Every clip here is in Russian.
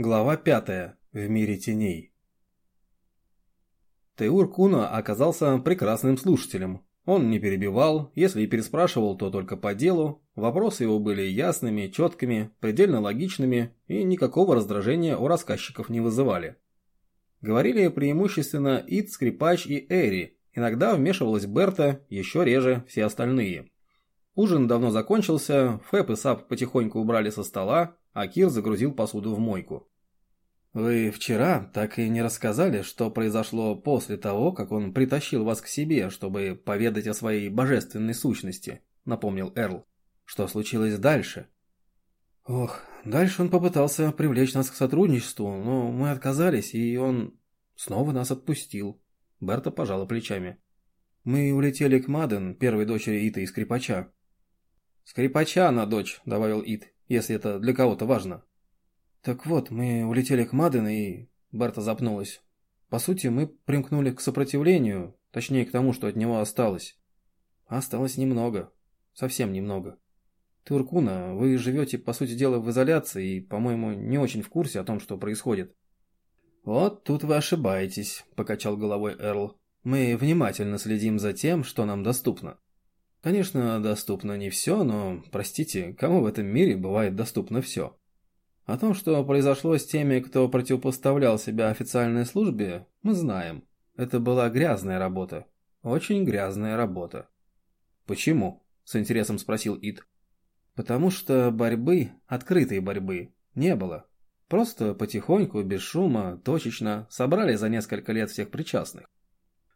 Глава пятая. В мире теней. Теур Куна оказался прекрасным слушателем. Он не перебивал, если и переспрашивал, то только по делу. Вопросы его были ясными, четкими, предельно логичными и никакого раздражения у рассказчиков не вызывали. Говорили преимущественно Ид, Скрипач и Эри. Иногда вмешивалась Берта, еще реже все остальные. Ужин давно закончился, Фэп и Сап потихоньку убрали со стола, а загрузил посуду в мойку. «Вы вчера так и не рассказали, что произошло после того, как он притащил вас к себе, чтобы поведать о своей божественной сущности», — напомнил Эрл. «Что случилось дальше?» «Ох, дальше он попытался привлечь нас к сотрудничеству, но мы отказались, и он снова нас отпустил». Берта пожала плечами. «Мы улетели к Маден, первой дочери Ита и Скрипача». «Скрипача она дочь», — добавил Ит если это для кого-то важно. Так вот, мы улетели к Маден и... Берта запнулась. По сути, мы примкнули к сопротивлению, точнее к тому, что от него осталось. Осталось немного. Совсем немного. Туркуна, вы живете, по сути дела, в изоляции и, по-моему, не очень в курсе о том, что происходит. Вот тут вы ошибаетесь, покачал головой Эрл. Мы внимательно следим за тем, что нам доступно. Конечно, доступно не все, но, простите, кому в этом мире бывает доступно все? О том, что произошло с теми, кто противопоставлял себя официальной службе, мы знаем. Это была грязная работа. Очень грязная работа. «Почему?» – с интересом спросил Ид. «Потому что борьбы, открытой борьбы, не было. Просто потихоньку, без шума, точечно собрали за несколько лет всех причастных.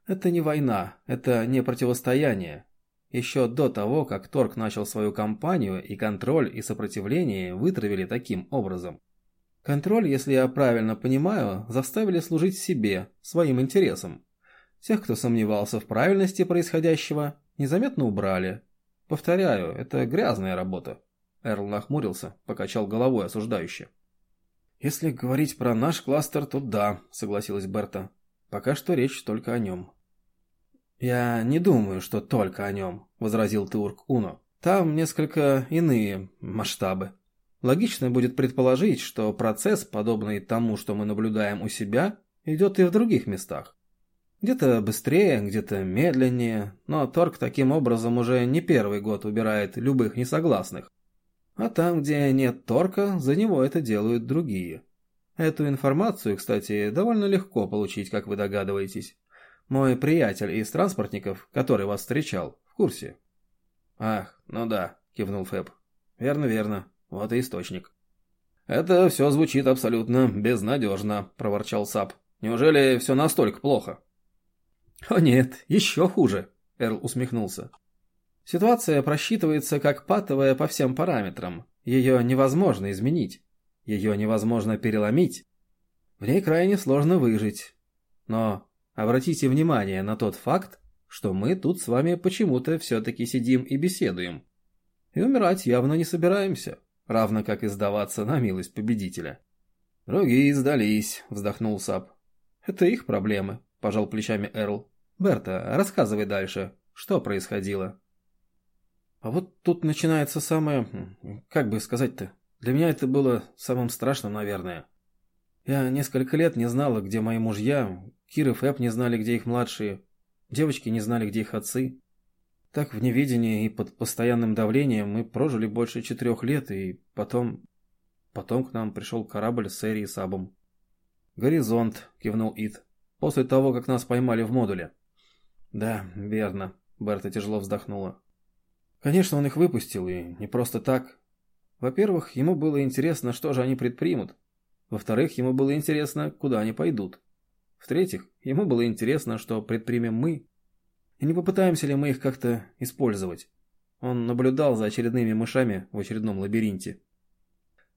Это не война, это не противостояние, еще до того, как Торг начал свою кампанию, и контроль и сопротивление вытравили таким образом. Контроль, если я правильно понимаю, заставили служить себе, своим интересам. Тех, кто сомневался в правильности происходящего, незаметно убрали. Повторяю, это грязная работа. Эрл нахмурился, покачал головой осуждающе. «Если говорить про наш кластер, то да», — согласилась Берта. «Пока что речь только о нем». «Я не думаю, что только о нем», — возразил Теурк Уно. «Там несколько иные масштабы. Логично будет предположить, что процесс, подобный тому, что мы наблюдаем у себя, идет и в других местах. Где-то быстрее, где-то медленнее, но Торг таким образом уже не первый год убирает любых несогласных. А там, где нет Торка, за него это делают другие. Эту информацию, кстати, довольно легко получить, как вы догадываетесь. Мой приятель из транспортников, который вас встречал, в курсе. Ах, ну да, кивнул Фэб. Верно, верно. Вот и источник. Это все звучит абсолютно безнадежно, проворчал Сап. Неужели все настолько плохо? О нет, еще хуже, Эрл усмехнулся. Ситуация просчитывается как патовая по всем параметрам. Ее невозможно изменить. Ее невозможно переломить. В ней крайне сложно выжить. Но Обратите внимание на тот факт, что мы тут с вами почему-то все-таки сидим и беседуем. И умирать явно не собираемся, равно как и сдаваться на милость победителя. «Другие сдались», — вздохнул Сап. «Это их проблемы», — пожал плечами Эрл. «Берта, рассказывай дальше. Что происходило?» «А вот тут начинается самое... Как бы сказать-то? Для меня это было самым страшным, наверное. Я несколько лет не знала, где мои мужья, Кир и Фэб не знали, где их младшие. Девочки не знали, где их отцы. Так в неведении и под постоянным давлением мы прожили больше четырех лет, и потом... Потом к нам пришел корабль с Эри и Сабом. «Горизонт», — кивнул Ит. «После того, как нас поймали в модуле». «Да, верно», — Берта тяжело вздохнула. «Конечно, он их выпустил, и не просто так. Во-первых, ему было интересно, что же они предпримут. Во-вторых, ему было интересно, куда они пойдут. В-третьих, ему было интересно, что предпримем мы, и не попытаемся ли мы их как-то использовать. Он наблюдал за очередными мышами в очередном лабиринте.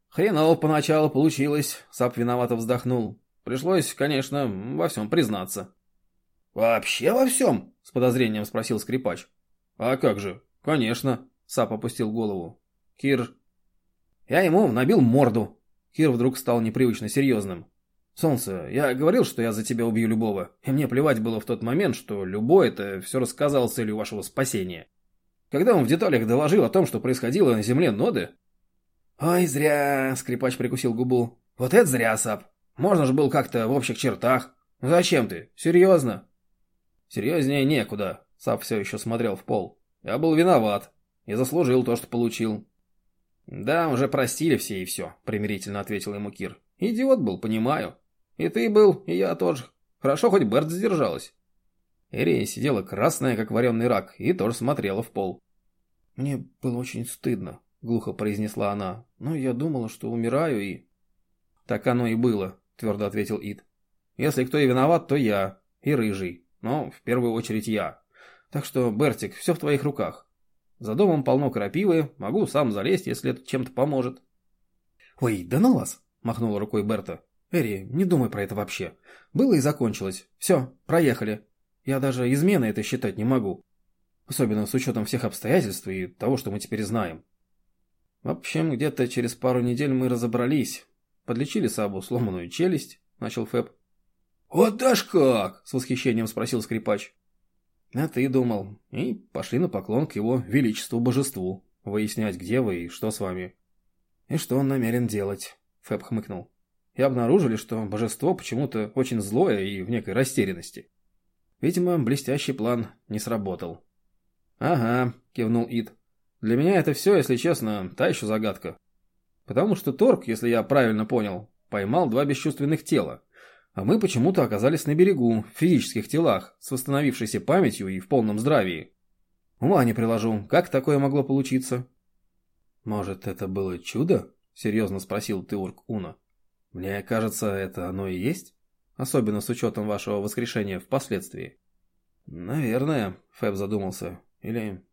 «Хреново поначалу получилось», — Сап виновато вздохнул. «Пришлось, конечно, во всем признаться». «Вообще во всем?» — с подозрением спросил скрипач. «А как же? Конечно», — Сап опустил голову. «Кир...» «Я ему набил морду». Кир вдруг стал непривычно серьезным. «Солнце, я говорил, что я за тебя убью любого, и мне плевать было в тот момент, что любой это все рассказал с целью вашего спасения. Когда он в деталях доложил о том, что происходило на земле Ноды...» «Ой, зря!» — скрипач прикусил губу. Вот это зря, Сап. Можно же было как-то в общих чертах. Зачем ты? Серьезно? Серьезнее некуда. Сап все еще смотрел в пол. Я был виноват. И заслужил то, что получил. Да, уже простили все и все, примирительно ответил ему Кир. Идиот был, понимаю. И ты был, и я тоже. Хорошо, хоть Берт сдержалась. Эрия сидела красная, как вареный рак, и тоже смотрела в пол. «Мне было очень стыдно», — глухо произнесла она. «Но я думала, что умираю и...» «Так оно и было», — твердо ответил Ид. «Если кто и виноват, то я. И Рыжий. Но в первую очередь я. Так что, Бертик, все в твоих руках. За домом полно крапивы, могу сам залезть, если это чем-то поможет». «Ой, да ну вас!» — махнула рукой Берта. «Эри, не думай про это вообще. Было и закончилось. Все, проехали. Я даже изменой это считать не могу. Особенно с учетом всех обстоятельств и того, что мы теперь знаем. В общем, где-то через пару недель мы разобрались. Подлечили Сабу сломанную челюсть, начал Фэб. «Вот аж как!» — с восхищением спросил скрипач. «А ты думал». И пошли на поклон к его величеству божеству, выяснять, где вы и что с вами. «И что он намерен делать?» — Фэб хмыкнул. И обнаружили, что божество почему-то очень злое и в некой растерянности. Видимо, блестящий план не сработал. «Ага», — кивнул Ид. «Для меня это все, если честно, та еще загадка. Потому что Торг, если я правильно понял, поймал два бесчувственных тела, а мы почему-то оказались на берегу, в физических телах, с восстановившейся памятью и в полном здравии. Ума не приложу, как такое могло получиться?» «Может, это было чудо?» — серьезно спросил Теурк Уна. «Мне кажется, это оно и есть?» Особенно с учетом вашего воскрешения впоследствии. Наверное, Фэб задумался. Или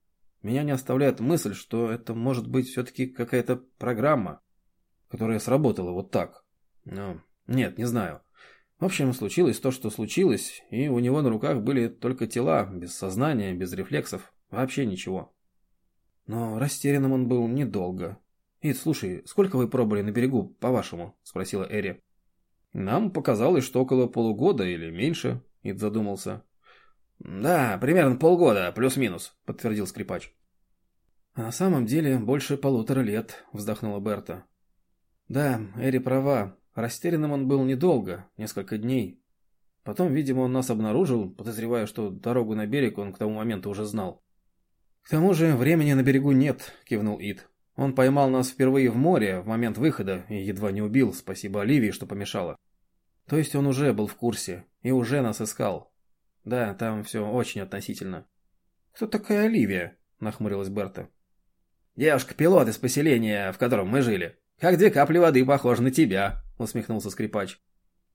меня не оставляет мысль, что это может быть все-таки какая-то программа, которая сработала вот так. Но нет, не знаю. В общем, случилось то, что случилось, и у него на руках были только тела, без сознания, без рефлексов, вообще ничего. Но растерянным он был недолго. «Ид, слушай, сколько вы пробыли на берегу, по-вашему?» – спросила Эри. Нам показалось, что около полугода или меньше, Ид задумался. Да, примерно полгода, плюс-минус, подтвердил скрипач. А на самом деле больше полутора лет, вздохнула Берта. Да, Эри права. Растерянным он был недолго, несколько дней. Потом, видимо, он нас обнаружил, подозревая, что дорогу на берег он к тому моменту уже знал. К тому же времени на берегу нет, кивнул Ид. Он поймал нас впервые в море в момент выхода и едва не убил, спасибо Оливии, что помешала. То есть он уже был в курсе и уже нас искал. Да, там все очень относительно. «Кто такая Оливия?» – нахмурилась Берта. «Девушка-пилот из поселения, в котором мы жили. Как две капли воды похожа на тебя», – усмехнулся скрипач.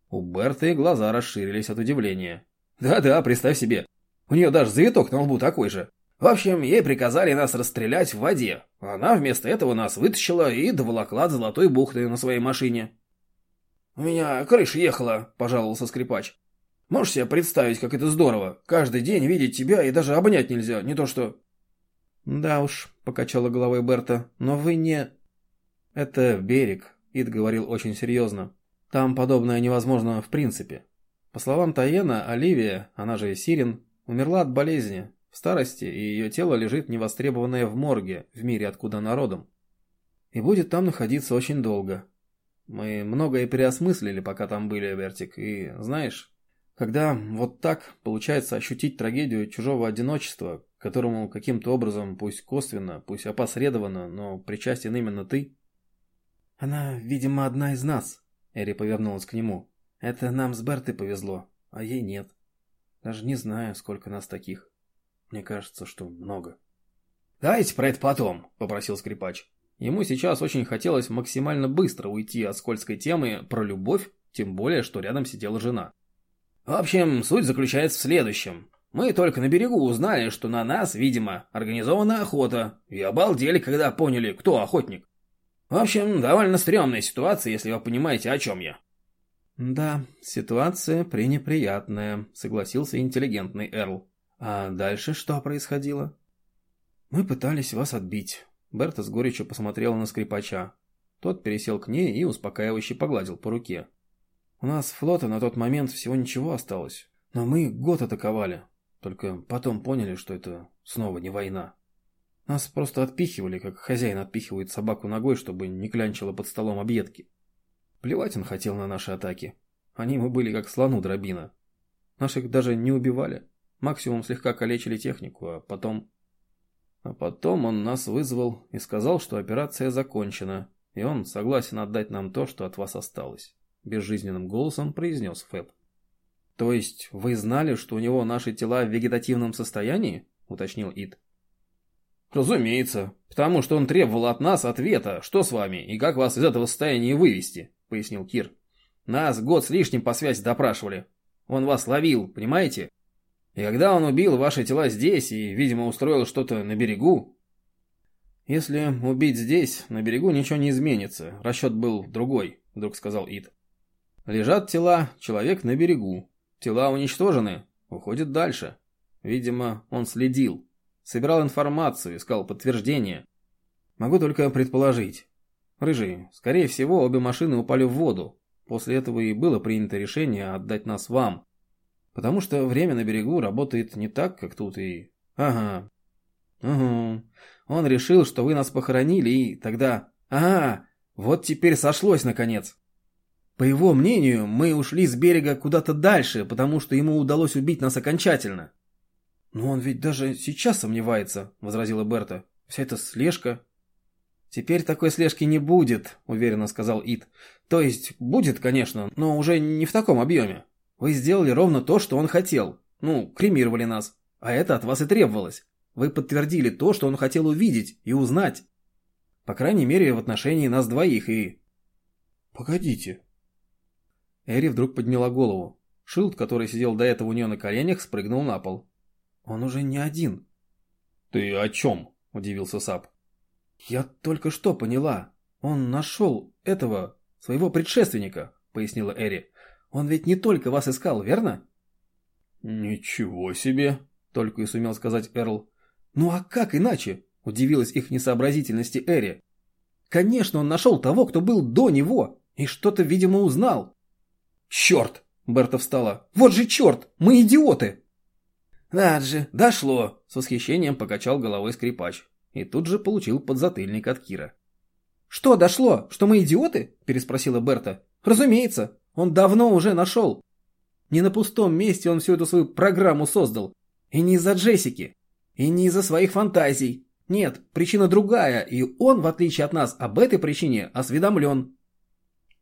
У Берты глаза расширились от удивления. «Да-да, представь себе. У нее даже завиток на лбу такой же. В общем, ей приказали нас расстрелять в воде. Она вместо этого нас вытащила и доволокла от Золотой бухты на своей машине. «У меня крыша ехала», – пожаловался скрипач. «Можешь себе представить, как это здорово? Каждый день видеть тебя и даже обнять нельзя, не то что...» «Да уж», – покачала головой Берта, – «но вы не...» «Это берег», – Ид говорил очень серьезно. «Там подобное невозможно в принципе. По словам Таена, Оливия, она же Сирин, умерла от болезни, в старости, и ее тело лежит невостребованное в морге, в мире, откуда народом. И будет там находиться очень долго. Мы многое переосмыслили, пока там были, Вертик, и, знаешь, когда вот так получается ощутить трагедию чужого одиночества, которому каким-то образом, пусть косвенно, пусть опосредованно, но причастен именно ты. Она, видимо, одна из нас, Эри повернулась к нему. Это нам с Бертой повезло, а ей нет. Даже не знаю, сколько нас таких. Мне кажется, что много. «Давайте про это потом», — попросил скрипач. Ему сейчас очень хотелось максимально быстро уйти от скользкой темы про любовь, тем более, что рядом сидела жена. В общем, суть заключается в следующем. Мы только на берегу узнали, что на нас, видимо, организована охота, и обалдели, когда поняли, кто охотник. В общем, довольно стрёмная ситуация, если вы понимаете, о чем я. «Да, ситуация пренеприятная», — согласился интеллигентный Эрл. А дальше что происходило? Мы пытались вас отбить. Берта с горечью посмотрела на скрипача. Тот пересел к ней и успокаивающе погладил по руке. У нас флота на тот момент всего ничего осталось. Но мы год атаковали. Только потом поняли, что это снова не война. Нас просто отпихивали, как хозяин отпихивает собаку ногой, чтобы не клянчила под столом объедки. Плевать он хотел на наши атаки. Они ему были как слону дробина. Наших даже не убивали. Максимум слегка калечили технику, а потом... А потом он нас вызвал и сказал, что операция закончена, и он согласен отдать нам то, что от вас осталось. Безжизненным голосом произнес Фэб. То есть вы знали, что у него наши тела в вегетативном состоянии? Уточнил Ид. Разумеется, потому что он требовал от нас ответа, что с вами и как вас из этого состояния вывести, пояснил Кир. Нас год с лишним по связи допрашивали. Он вас ловил, понимаете? И когда он убил ваши тела здесь и, видимо, устроил что-то на берегу... Если убить здесь, на берегу ничего не изменится. Расчет был другой, вдруг сказал Ид. Лежат тела, человек на берегу. Тела уничтожены, уходит дальше. Видимо, он следил. Собирал информацию, искал подтверждение. Могу только предположить. Рыжий, скорее всего, обе машины упали в воду. После этого и было принято решение отдать нас вам. Потому что время на берегу работает не так, как тут и... Ага. Угу. Он решил, что вы нас похоронили, и тогда... Ага, вот теперь сошлось наконец. По его мнению, мы ушли с берега куда-то дальше, потому что ему удалось убить нас окончательно. «Но он ведь даже сейчас сомневается», — возразила Берта. «Вся эта слежка...» «Теперь такой слежки не будет», — уверенно сказал Ит. «То есть, будет, конечно, но уже не в таком объеме. Вы сделали ровно то, что он хотел. Ну, кремировали нас. А это от вас и требовалось. Вы подтвердили то, что он хотел увидеть и узнать. По крайней мере, в отношении нас двоих и... Погодите. Эри вдруг подняла голову. Шилд, который сидел до этого у нее на коленях, спрыгнул на пол. Он уже не один. Ты о чем? Удивился Сап. Я только что поняла. Он нашел этого, своего предшественника, пояснила Эри. Он ведь не только вас искал, верно?» «Ничего себе!» — только и сумел сказать Эрл. «Ну а как иначе?» — удивилась их несообразительности Эри. «Конечно, он нашел того, кто был до него, и что-то, видимо, узнал». «Черт!» — Берта встала. «Вот же черт! Мы идиоты!» «Надо же, дошло!» — с восхищением покачал головой скрипач. И тут же получил подзатыльник от Кира. «Что дошло? Что мы идиоты?» – переспросила Берта. «Разумеется. Он давно уже нашел. Не на пустом месте он всю эту свою программу создал. И не из-за Джессики. И не из-за своих фантазий. Нет, причина другая, и он, в отличие от нас, об этой причине осведомлен.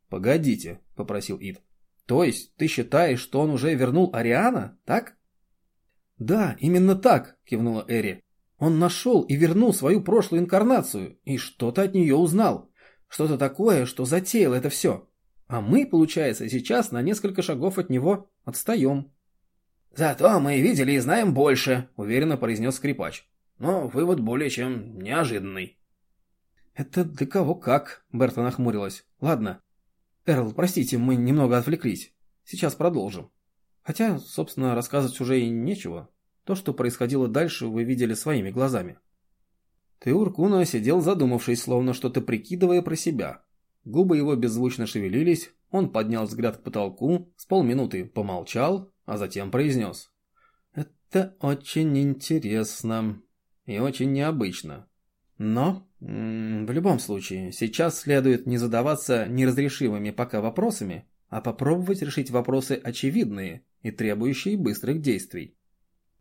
«Погодите», — попросил Ид. «То есть ты считаешь, что он уже вернул Ариана, так?» «Да, именно так», — кивнула Эри. «Он нашел и вернул свою прошлую инкарнацию, и что-то от нее узнал. Что-то такое, что затеял это все. А мы, получается, сейчас на несколько шагов от него отстаем. «Зато мы видели и знаем больше», — уверенно произнес скрипач. «Но вывод более чем неожиданный». «Это для кого как?» — Берта нахмурилась. «Ладно. Эрл, простите, мы немного отвлеклись. Сейчас продолжим. Хотя, собственно, рассказывать уже и нечего. То, что происходило дальше, вы видели своими глазами». Теуркуна сидел задумавшись, словно что-то прикидывая про себя. Губы его беззвучно шевелились, он поднял взгляд к потолку, с полминуты помолчал, а затем произнес. «Это очень интересно и очень необычно. Но, в любом случае, сейчас следует не задаваться неразрешимыми пока вопросами, а попробовать решить вопросы очевидные и требующие быстрых действий.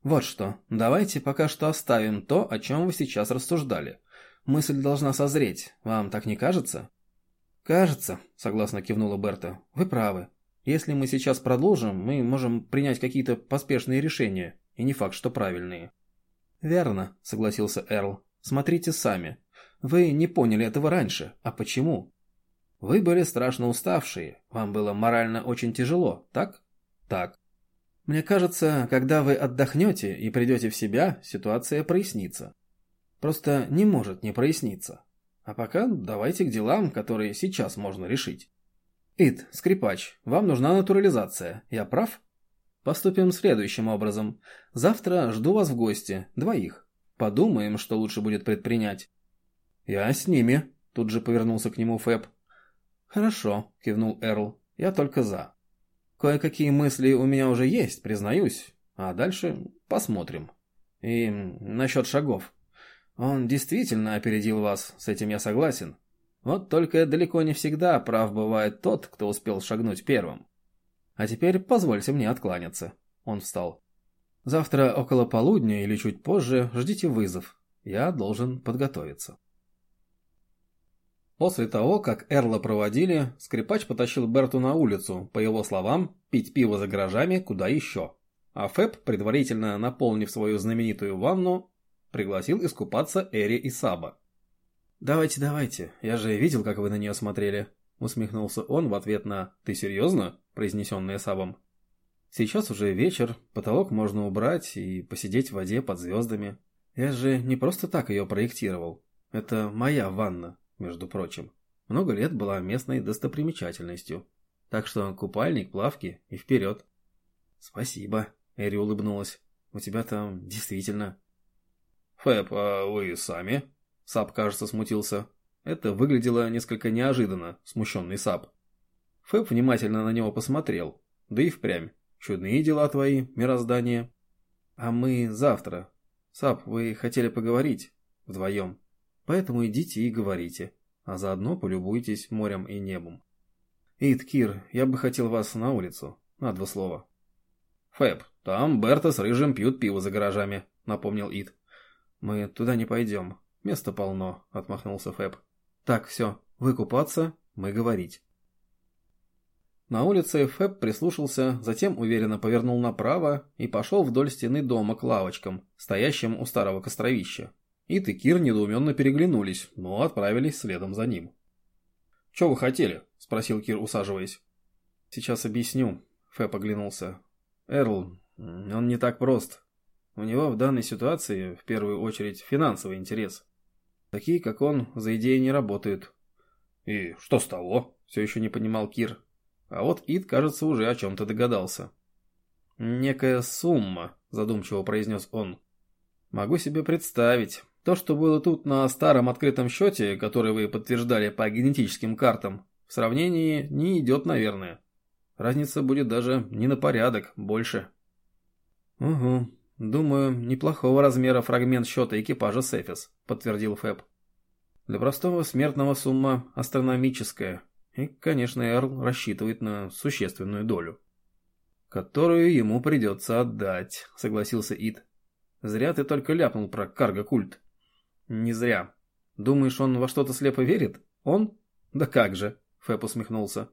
Вот что, давайте пока что оставим то, о чем вы сейчас рассуждали. Мысль должна созреть, вам так не кажется?» «Кажется», — согласно кивнула Берта, — «вы правы. Если мы сейчас продолжим, мы можем принять какие-то поспешные решения, и не факт, что правильные». «Верно», — согласился Эрл. «Смотрите сами. Вы не поняли этого раньше. А почему?» «Вы были страшно уставшие. Вам было морально очень тяжело, так?» «Так». «Мне кажется, когда вы отдохнете и придете в себя, ситуация прояснится. Просто не может не проясниться. А пока давайте к делам, которые сейчас можно решить. Ит, скрипач, вам нужна натурализация. Я прав? Поступим следующим образом. Завтра жду вас в гости, двоих. Подумаем, что лучше будет предпринять. Я с ними, тут же повернулся к нему Фэб. Хорошо, кивнул Эрл. Я только за. Кое-какие мысли у меня уже есть, признаюсь. А дальше посмотрим. И насчет шагов. Он действительно опередил вас, с этим я согласен. Вот только далеко не всегда прав бывает тот, кто успел шагнуть первым. А теперь позвольте мне откланяться. Он встал. Завтра около полудня или чуть позже ждите вызов. Я должен подготовиться. После того, как Эрла проводили, скрипач потащил Берту на улицу, по его словам, пить пиво за гаражами куда еще. А Фэб, предварительно наполнив свою знаменитую ванну, пригласил искупаться Эри и Саба. «Давайте, давайте, я же видел, как вы на нее смотрели», — усмехнулся он в ответ на «Ты серьезно?» произнесенное Сабом. «Сейчас уже вечер, потолок можно убрать и посидеть в воде под звездами. Я же не просто так ее проектировал. Это моя ванна, между прочим. Много лет была местной достопримечательностью. Так что купальник, плавки и вперед». «Спасибо», — Эри улыбнулась. «У тебя там действительно...» «Фэб, а вы сами?» Сап, кажется, смутился. Это выглядело несколько неожиданно, смущенный Сап. Фэб внимательно на него посмотрел. Да и впрямь. Чудные дела твои, мироздание. А мы завтра. Сап, вы хотели поговорить? Вдвоем. Поэтому идите и говорите. А заодно полюбуйтесь морем и небом. Ид, Кир, я бы хотел вас на улицу. На два слова. Фэб, там Берта с Рыжим пьют пиво за гаражами, напомнил Ид. Мы туда не пойдем. Места полно, отмахнулся Фэб. Так, все, вы купаться, мы говорить. На улице Фэб прислушался, затем уверенно повернул направо и пошел вдоль стены дома к лавочкам, стоящим у старого костровища. И Кир недоуменно переглянулись, но отправились следом за ним. «Че вы хотели?» – спросил Кир, усаживаясь. «Сейчас объясню», – Фэб оглянулся. «Эрл, он не так прост. У него в данной ситуации, в первую очередь, финансовый интерес. Такие, как он, за идеи не работают. «И что с того?» – все еще не понимал Кир. А вот Ид, кажется, уже о чем-то догадался. «Некая сумма», – задумчиво произнес он. «Могу себе представить. То, что было тут на старом открытом счете, который вы подтверждали по генетическим картам, в сравнении не идет, наверное. Разница будет даже не на порядок, больше». «Угу. Думаю, неплохого размера фрагмент счета экипажа Сефис», — подтвердил Фэб. «Для простого смертного сумма астрономическая. И, конечно, Эрл рассчитывает на существенную долю». «Которую ему придется отдать», — согласился Ид. «Зря ты только ляпнул про карго-культ». «Не зря. Думаешь, он во что-то слепо верит? Он? Да как же», — Фэб усмехнулся.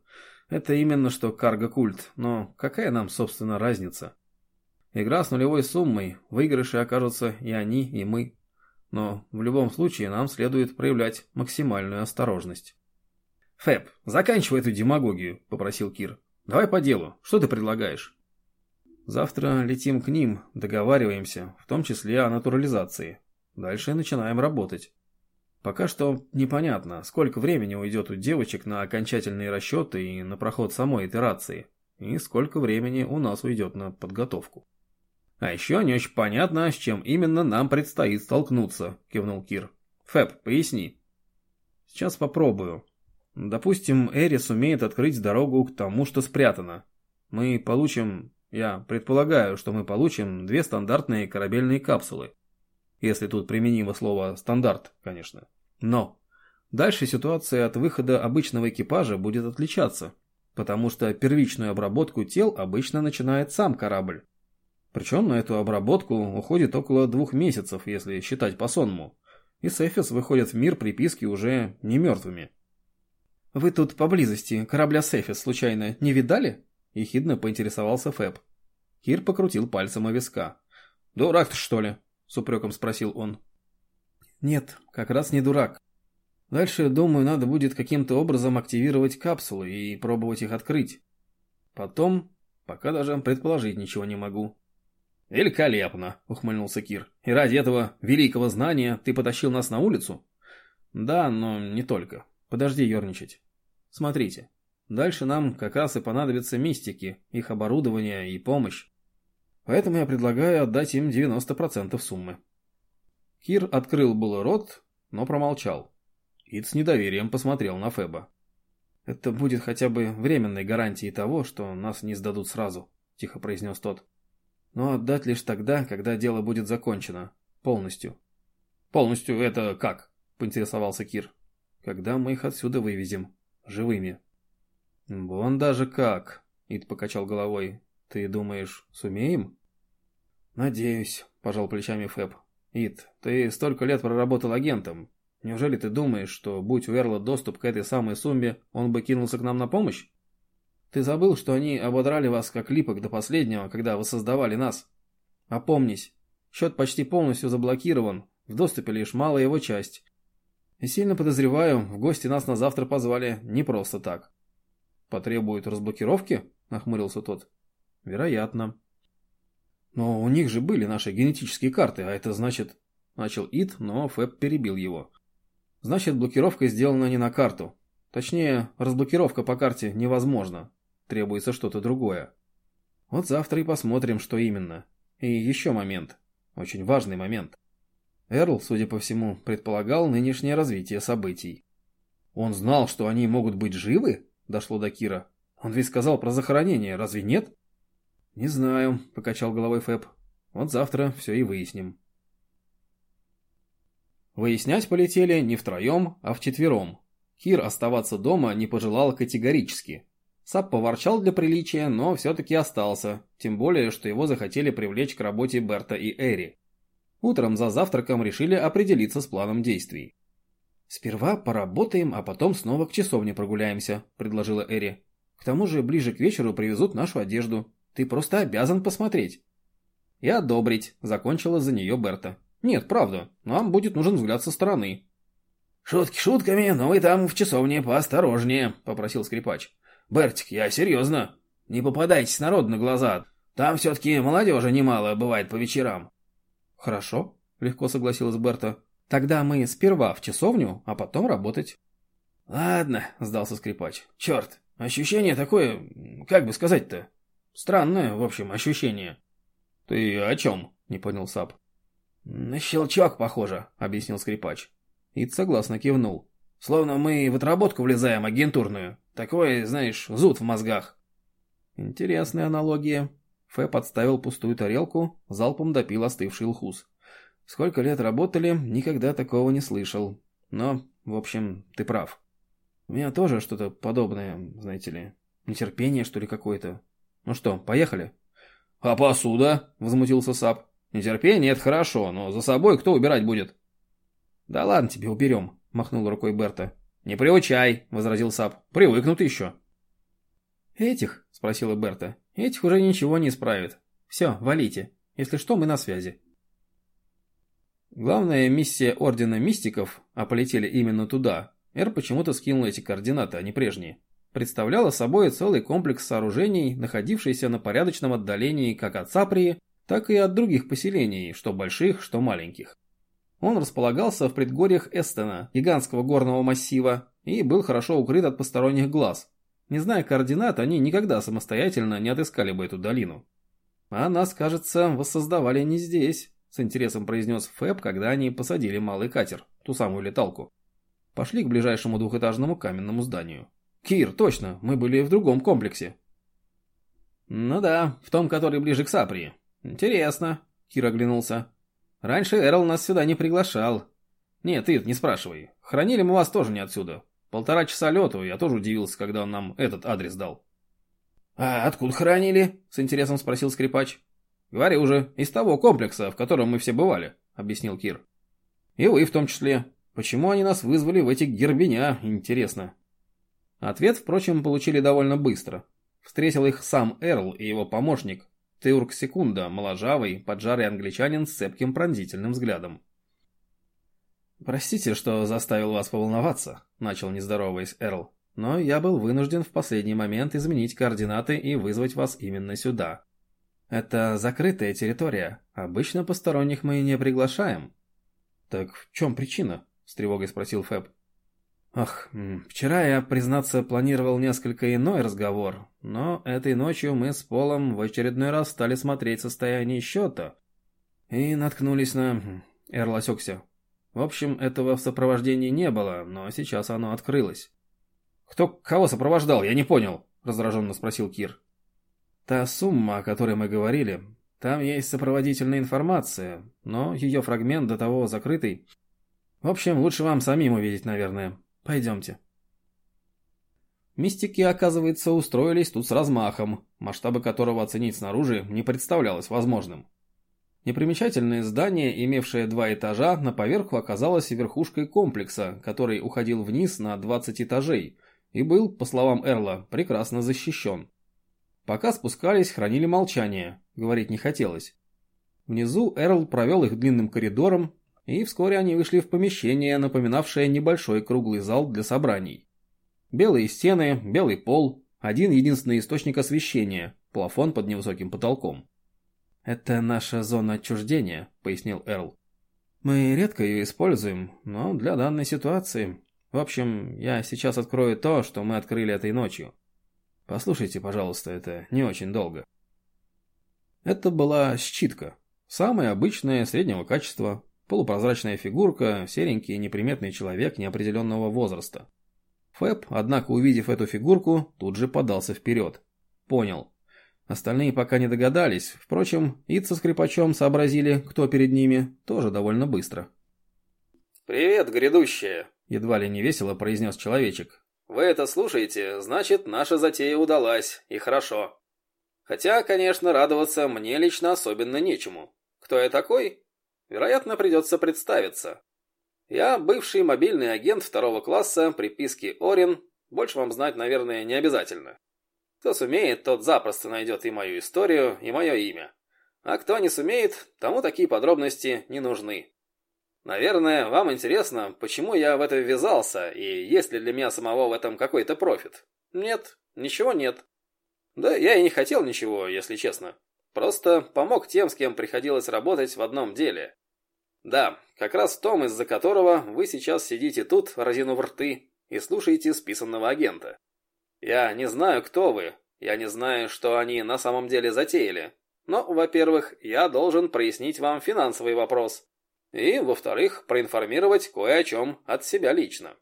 «Это именно что карго-культ, но какая нам, собственно, разница?» Игра с нулевой суммой, выигрыши окажутся и они, и мы. Но в любом случае нам следует проявлять максимальную осторожность. «Фэб, заканчивай эту демагогию», — попросил Кир. «Давай по делу. Что ты предлагаешь?» «Завтра летим к ним, договариваемся, в том числе о натурализации. Дальше начинаем работать. Пока что непонятно, сколько времени уйдет у девочек на окончательные расчеты и на проход самой итерации, и сколько времени у нас уйдет на подготовку. «А еще не очень понятно, с чем именно нам предстоит столкнуться», – кивнул Кир. «Фэб, поясни». «Сейчас попробую. Допустим, Эрис умеет открыть дорогу к тому, что спрятано. Мы получим, я предполагаю, что мы получим две стандартные корабельные капсулы. Если тут применимо слово «стандарт», конечно. Но дальше ситуация от выхода обычного экипажа будет отличаться, потому что первичную обработку тел обычно начинает сам корабль. Причем на эту обработку уходит около двух месяцев, если считать по сонму. И Сефис выходит в мир приписки уже не мертвыми. «Вы тут поблизости корабля Сефис случайно не видали?» – ехидно поинтересовался Фэб. Кир покрутил пальцем о виска. «Дурак ты, что ли?» – с упреком спросил он. «Нет, как раз не дурак. Дальше, думаю, надо будет каким-то образом активировать капсулы и пробовать их открыть. Потом, пока даже предположить ничего не могу. «Великолепно!» — ухмыльнулся Кир. «И ради этого великого знания ты потащил нас на улицу?» «Да, но не только. Подожди ерничать. Смотрите. Дальше нам как раз и понадобятся мистики, их оборудование и помощь. Поэтому я предлагаю отдать им 90% суммы». Кир открыл было рот, но промолчал. Ид с недоверием посмотрел на Феба. «Это будет хотя бы временной гарантией того, что нас не сдадут сразу», — тихо произнес тот но отдать лишь тогда, когда дело будет закончено. Полностью. «Полностью это как?» – поинтересовался Кир. когда мы их отсюда вывезем. Живыми. Вон даже как, Ид покачал головой. Ты думаешь, сумеем? Надеюсь, пожал плечами Фэб. Ид, ты столько лет проработал агентом. Неужели ты думаешь, что, будь у Эрла доступ к этой самой сумме, он бы кинулся к нам на помощь? Ты забыл, что они ободрали вас как липок до последнего, когда воссоздавали нас? Опомнись, счет почти полностью заблокирован, в доступе лишь малая его часть. И сильно подозреваю, в гости нас на завтра позвали не просто так. Потребуют разблокировки? Нахмурился тот. Вероятно. Но у них же были наши генетические карты, а это значит... Начал Ит, но Фэб перебил его. Значит, блокировка сделана не на карту. Точнее, разблокировка по карте невозможна. Требуется что-то другое. Вот завтра и посмотрим, что именно. И еще момент. Очень важный момент. Эрл, судя по всему, предполагал нынешнее развитие событий. Он знал, что они могут быть живы? Дошло до Кира. Он ведь сказал про захоронение, разве нет? Не знаю, покачал головой Фэб. Вот завтра все и выясним. Выяснять полетели не втроем, а вчетвером. Кир оставаться дома не пожелал категорически. Сап поворчал для приличия, но все-таки остался, тем более, что его захотели привлечь к работе Берта и Эри. Утром за завтраком решили определиться с планом действий. «Сперва поработаем, а потом снова к часовне прогуляемся», – предложила Эри. «К тому же ближе к вечеру привезут нашу одежду. Ты просто обязан посмотреть». «И одобрить», – закончила за нее Берта. «Нет, правда, нам будет нужен взгляд со стороны». «Шутки шутками, но вы там в часовне поосторожнее», — попросил скрипач. «Бертик, я серьезно. Не попадайтесь народ на глаза. Там все-таки молодежи немало бывает по вечерам». «Хорошо», — легко согласилась Берта. «Тогда мы сперва в часовню, а потом работать». «Ладно», — сдался скрипач. «Черт, ощущение такое... Как бы сказать-то? Странное, в общем, ощущение». «Ты о чем?» — не понял Сап. «На щелчок похоже», — объяснил скрипач. Ид согласно кивнул. «Словно мы в отработку влезаем агентурную. Такое, знаешь, зуд в мозгах». Интересная аналогия. Фэ подставил пустую тарелку, залпом допил остывший лхус. Сколько лет работали, никогда такого не слышал. Но, в общем, ты прав. У меня тоже что-то подобное, знаете ли. Нетерпение, что ли, какое-то. Ну что, поехали? А посуда? Возмутился Сап. Нетерпение — это хорошо, но за собой кто убирать будет? «Да ладно тебе, уберем», — махнул рукой Берта. «Не приучай», — возразил Сап. «Привыкнут еще». «Этих?» — спросила Берта. «Этих уже ничего не исправит. Все, валите. Если что, мы на связи». Главная миссия Ордена Мистиков, а полетели именно туда, Эр почему-то скинул эти координаты, а не прежние, представляла собой целый комплекс сооружений, находившийся на порядочном отдалении как от Саприи, так и от других поселений, что больших, что маленьких. Он располагался в предгорьях Эстена, гигантского горного массива, и был хорошо укрыт от посторонних глаз. Не зная координат, они никогда самостоятельно не отыскали бы эту долину. А нас, кажется, воссоздавали не здесь, с интересом произнес Фэб, когда они посадили малый катер, ту самую леталку. Пошли к ближайшему двухэтажному каменному зданию. Кир, точно, мы были в другом комплексе. Ну да, в том, который ближе к Саприи. Интересно, Кир оглянулся. Раньше Эрл нас сюда не приглашал. Нет, Ид, не спрашивай. Хранили мы вас тоже не отсюда. Полтора часа лету, я тоже удивился, когда он нам этот адрес дал. «А откуда хранили?» — с интересом спросил скрипач. «Говори уже, из того комплекса, в котором мы все бывали», — объяснил Кир. «И вы в том числе. Почему они нас вызвали в эти гербеня, интересно?» Ответ, впрочем, получили довольно быстро. Встретил их сам Эрл и его помощник, Теурк Секунда, моложавый, поджарый англичанин с цепким пронзительным взглядом. «Простите, что заставил вас поволноваться», — начал нездороваясь Эрл. «Но я был вынужден в последний момент изменить координаты и вызвать вас именно сюда. Это закрытая территория. Обычно посторонних мы не приглашаем». «Так в чем причина?» — с тревогой спросил Фэб. Ах, вчера я, признаться, планировал несколько иной разговор, но этой ночью мы с Полом в очередной раз стали смотреть состояние счета и наткнулись на... Эрл осекся. В общем, этого в сопровождении не было, но сейчас оно открылось. «Кто кого сопровождал? Я не понял», — раздраженно спросил Кир. «Та сумма, о которой мы говорили, там есть сопроводительная информация, но ее фрагмент до того закрытый. В общем, лучше вам самим увидеть, наверное». Пойдемте. Мистики, оказывается, устроились тут с размахом, масштабы которого оценить снаружи не представлялось возможным. Непримечательное здание, имевшее два этажа, на поверху оказалось верхушкой комплекса, который уходил вниз на 20 этажей и был, по словам Эрла, прекрасно защищен. Пока спускались, хранили молчание, говорить не хотелось. Внизу Эрл провел их длинным коридором, и вскоре они вышли в помещение, напоминавшее небольшой круглый зал для собраний. Белые стены, белый пол, один единственный источник освещения, плафон под невысоким потолком. «Это наша зона отчуждения», — пояснил Эрл. «Мы редко ее используем, но для данной ситуации. В общем, я сейчас открою то, что мы открыли этой ночью. Послушайте, пожалуйста, это не очень долго». Это была щитка. Самая обычная, среднего качества, полупрозрачная фигурка, серенький неприметный человек неопределенного возраста. Фэб, однако, увидев эту фигурку, тут же подался вперед. Понял. Остальные пока не догадались, впрочем, Ид со скрипачом сообразили, кто перед ними, тоже довольно быстро. «Привет, грядущее!» — едва ли не весело произнес человечек. «Вы это слушаете, значит, наша затея удалась, и хорошо. Хотя, конечно, радоваться мне лично особенно нечему. Кто я такой? Вероятно, придется представиться. Я бывший мобильный агент второго класса приписки Орин. Больше вам знать, наверное, не обязательно. Кто сумеет, тот запросто найдет и мою историю, и мое имя. А кто не сумеет, тому такие подробности не нужны. Наверное, вам интересно, почему я в это ввязался, и есть ли для меня самого в этом какой-то профит. Нет, ничего нет. Да я и не хотел ничего, если честно. Просто помог тем, с кем приходилось работать в одном деле. Да, как раз в том, из-за которого вы сейчас сидите тут, разинув рты, и слушаете списанного агента. Я не знаю, кто вы, я не знаю, что они на самом деле затеяли. Но, во-первых, я должен прояснить вам финансовый вопрос. И, во-вторых, проинформировать кое о чем от себя лично.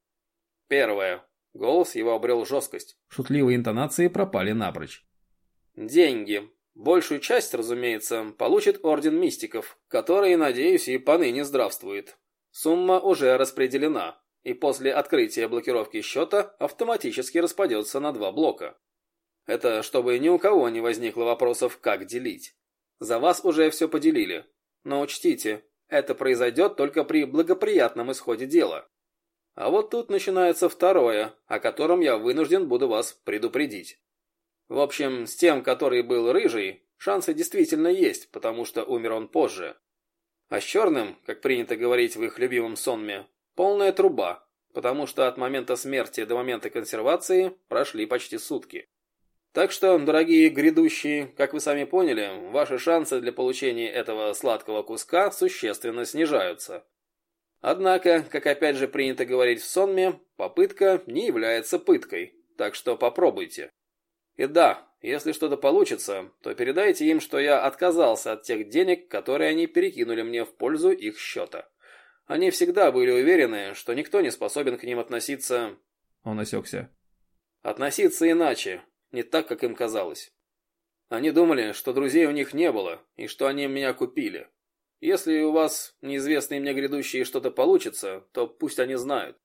Первое. Голос его обрел жесткость. Шутливые интонации пропали напрочь. Деньги. Большую часть, разумеется, получит Орден Мистиков, который, надеюсь, и поныне здравствует. Сумма уже распределена, и после открытия блокировки счета автоматически распадется на два блока. Это чтобы ни у кого не возникло вопросов, как делить. За вас уже все поделили. Но учтите, это произойдет только при благоприятном исходе дела. А вот тут начинается второе, о котором я вынужден буду вас предупредить. В общем, с тем, который был рыжий, шансы действительно есть, потому что умер он позже. А с черным, как принято говорить в их любимом сонме, полная труба, потому что от момента смерти до момента консервации прошли почти сутки. Так что, дорогие грядущие, как вы сами поняли, ваши шансы для получения этого сладкого куска существенно снижаются. Однако, как опять же принято говорить в сонме, попытка не является пыткой, так что попробуйте. И да, если что-то получится, то передайте им, что я отказался от тех денег, которые они перекинули мне в пользу их счета. Они всегда были уверены, что никто не способен к ним относиться... Он осекся. Относиться иначе, не так, как им казалось. Они думали, что друзей у них не было, и что они меня купили. Если у вас, неизвестные мне грядущие, что-то получится, то пусть они знают.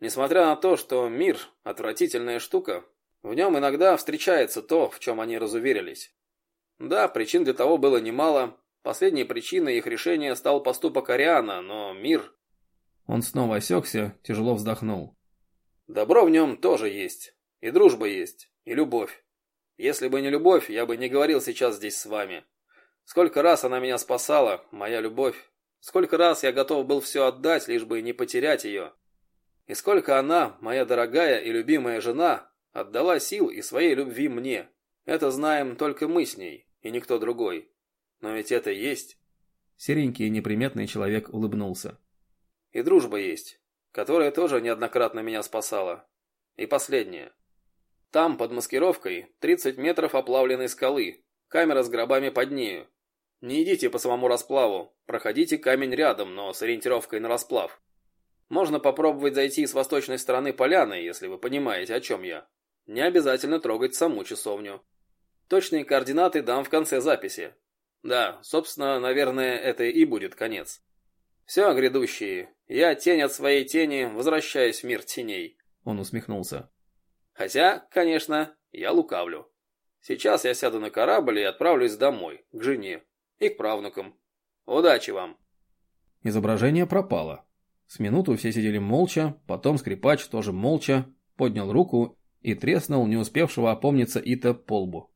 Несмотря на то, что мир – отвратительная штука, в нем иногда встречается то, в чем они разуверились. Да, причин для того было немало. Последней причиной их решения стал поступок Ариана, но мир... Он снова осекся, тяжело вздохнул. Добро в нем тоже есть. И дружба есть. И любовь. Если бы не любовь, я бы не говорил сейчас здесь с вами. Сколько раз она меня спасала, моя любовь. Сколько раз я готов был все отдать, лишь бы не потерять ее. И сколько она, моя дорогая и любимая жена, Отдала сил и своей любви мне. Это знаем только мы с ней, и никто другой. Но ведь это есть. Серенький и неприметный человек улыбнулся. И дружба есть, которая тоже неоднократно меня спасала. И последнее. Там, под маскировкой, 30 метров оплавленной скалы, камера с гробами под нею. Не идите по самому расплаву, проходите камень рядом, но с ориентировкой на расплав. Можно попробовать зайти с восточной стороны поляны, если вы понимаете, о чем я. Не обязательно трогать саму часовню. Точные координаты дам в конце записи. Да, собственно, наверное, это и будет конец. Все, грядущие, я тень от своей тени, возвращаюсь в мир теней. Он усмехнулся. Хотя, конечно, я лукавлю. Сейчас я сяду на корабль и отправлюсь домой, к жене и к правнукам. Удачи вам. Изображение пропало. С минуту все сидели молча, потом скрипач тоже молча поднял руку и треснул не успевшего опомниться Ита по лбу.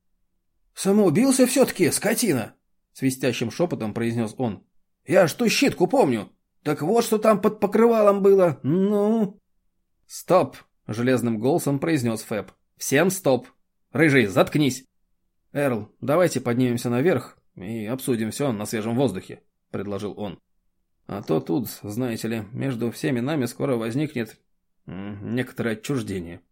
«Самоубился все-таки, скотина!» Свистящим шепотом произнес он. «Я ж ту щитку помню. Так вот, что там под покрывалом было. Ну...» «Стоп!» — железным голосом произнес Фэб. «Всем стоп! Рыжий, заткнись!» «Эрл, давайте поднимемся наверх и обсудим все на свежем воздухе», — предложил он. «А то тут, знаете ли, между всеми нами скоро возникнет некоторое отчуждение».